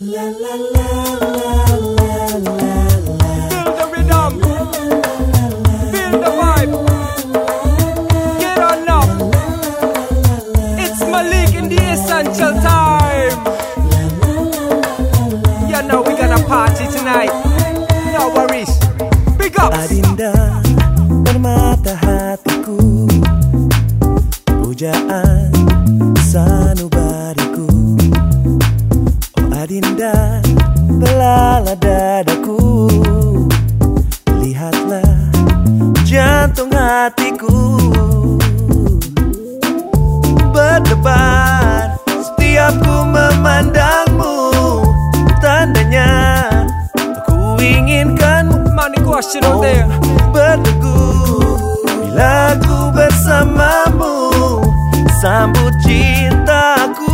la la la la la la. Aku inginkanmu Money question out there. berteguh Bila ku bersamamu Sambut cintaku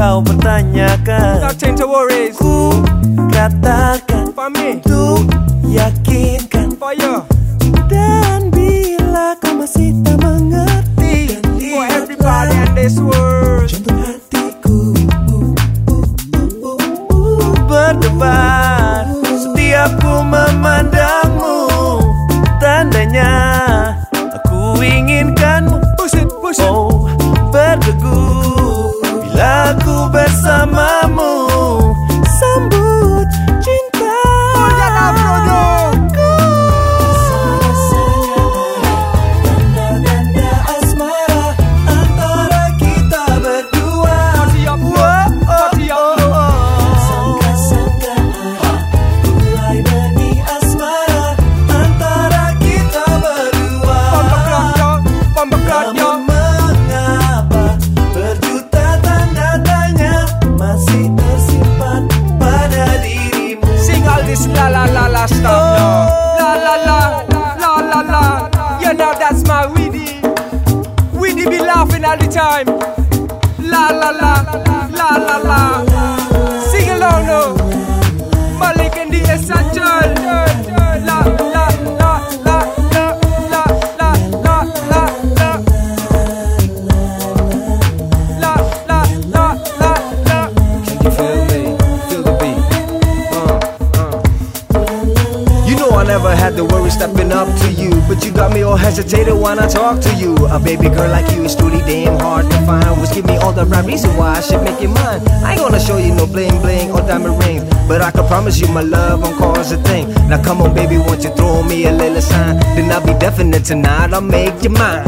kau pertanyakan. Not change the worries. Ku katakan. Fahmi Untuk yakinkan. Fire Dan bila kau masih tak mengerti For everybody in this world. Jantung hatiku. Berdebar Setiap ku memandangmu. Tandanya Aku inginkan this la la la la stuff now. Oh. La la la, la la la. You know that's my Weedy. Weedy be laughing all the time. La la la, la la la. Never had to worry stepping up to you. But you got me all hesitated when I talk to you. A baby girl like you is truly damn hard to find. Which give me all the right reason why I should make you mine. I ain't gonna show you no bling bling or diamond rings But I can promise you my love won't cause a thing. Now come on baby won't you throw me a little sign? Then I'll be definite tonight I'll make you mine.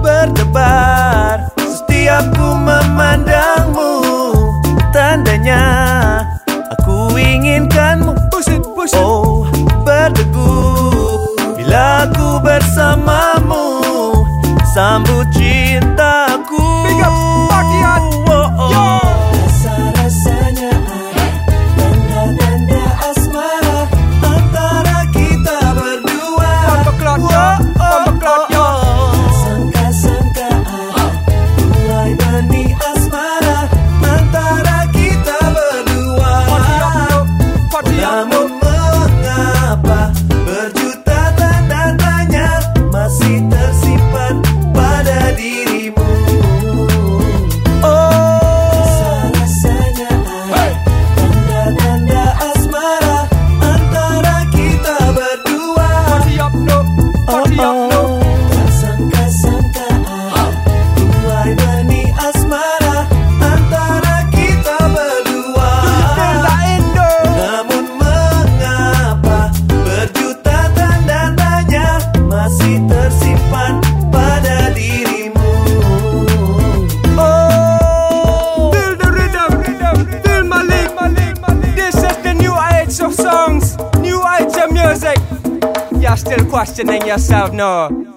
Berdebar setiap ku memandangmu tandanya aku inginkanmu bila ku bersamamu sambut cintaku still questioning yourself, no.